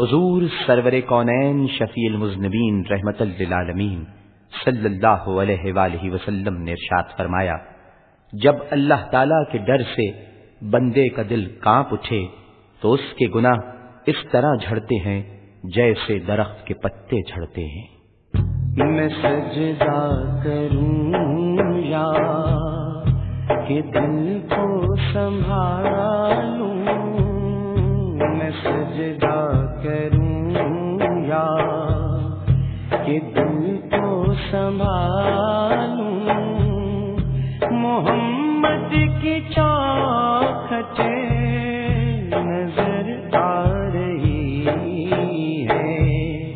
حضور سرور کونین شفیع المذنبین رحمت للعالمین صلی اللہ علیہ وآلہ وسلم نے ارشاد فرمایا، جب اللہ تعالی کے ڈر سے بندے کا دل کانپ اٹھے تو اس کے گناہ اس طرح جھڑتے ہیں جیسے درخت کے پتے جھڑتے ہیں۔ میں سجدہ کروں یا کہ دل کو سنبھالوں۔ میں سجدہ کروں یا کہ دل کو سنبھالوں، محمد کی چوکھٹے نظر آ رہی ہے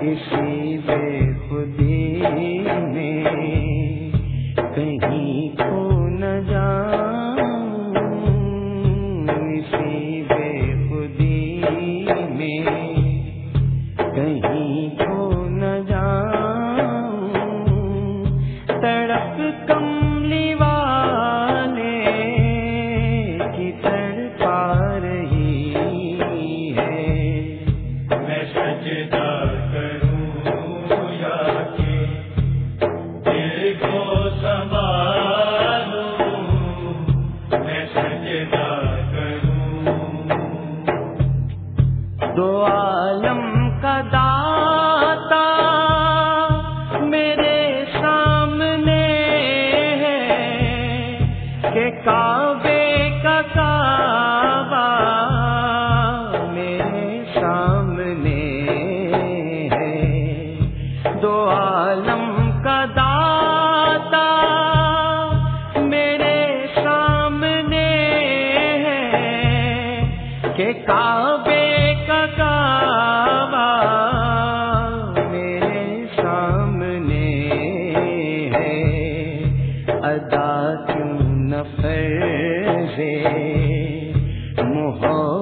اسی بے خودی میں کہیں کو نہ جاؤں۔ تڑپ کم ادا کیوں نہ فرضے محبت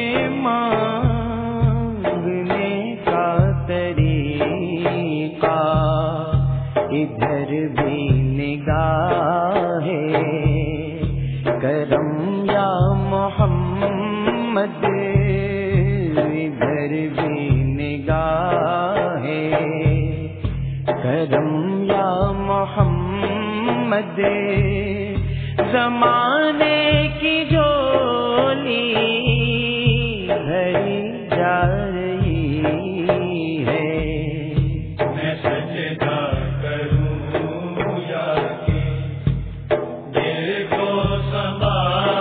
محمد زمانے کی جولی بھری جا رہی ہے۔ میں سجدہ کروں یا کہ دل کو سنبھالوں۔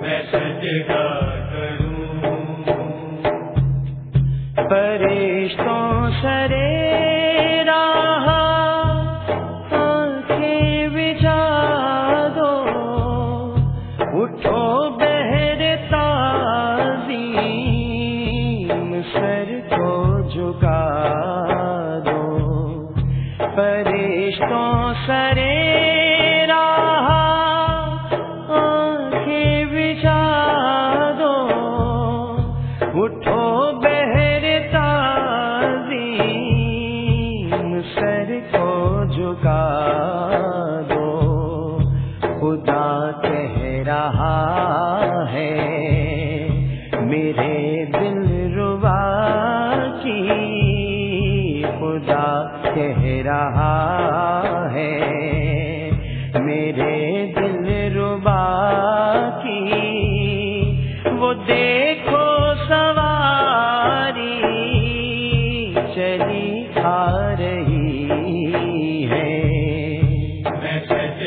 میں سجدہ کروں۔ فرشتوں سرے کو جھکا دو۔ فرشتوں سرے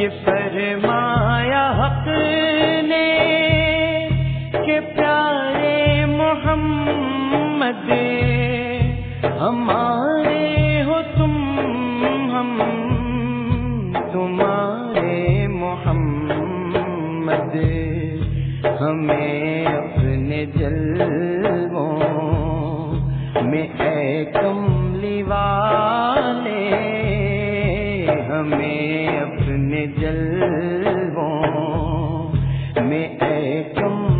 یہ فرمایا حق نے کہ پیارے محمد ہمارے تم